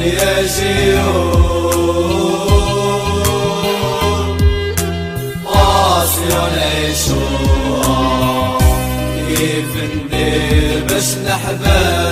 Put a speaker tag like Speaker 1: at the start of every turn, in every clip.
Speaker 1: يا شيوخ قاسي ونعيشوها كيف ندير باش نحبس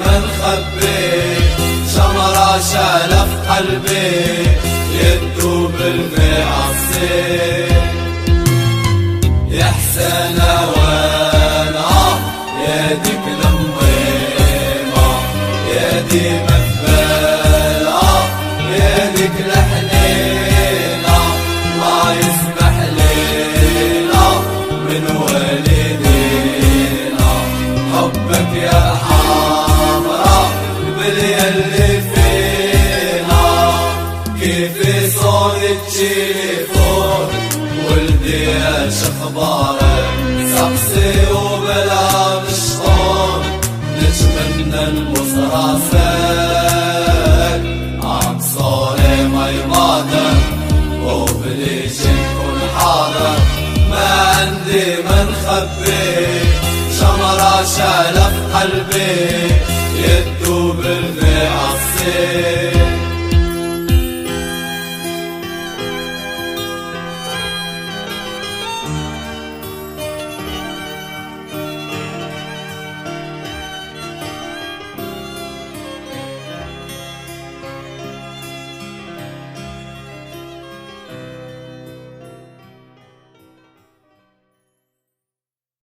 Speaker 1: ما نخبي شمرة شالة في قلبي يدوب المعصي يا حسنة وأنا يا ديك لميمة. يا دي التليفون ولدي إيش أخبارك سقسي وبلا مشطون نتمنى نبوس راسك عم صوري ما يبادر وبليش نكون حاضر. ما عندي ما نخبي شمرة شالة في قلبي.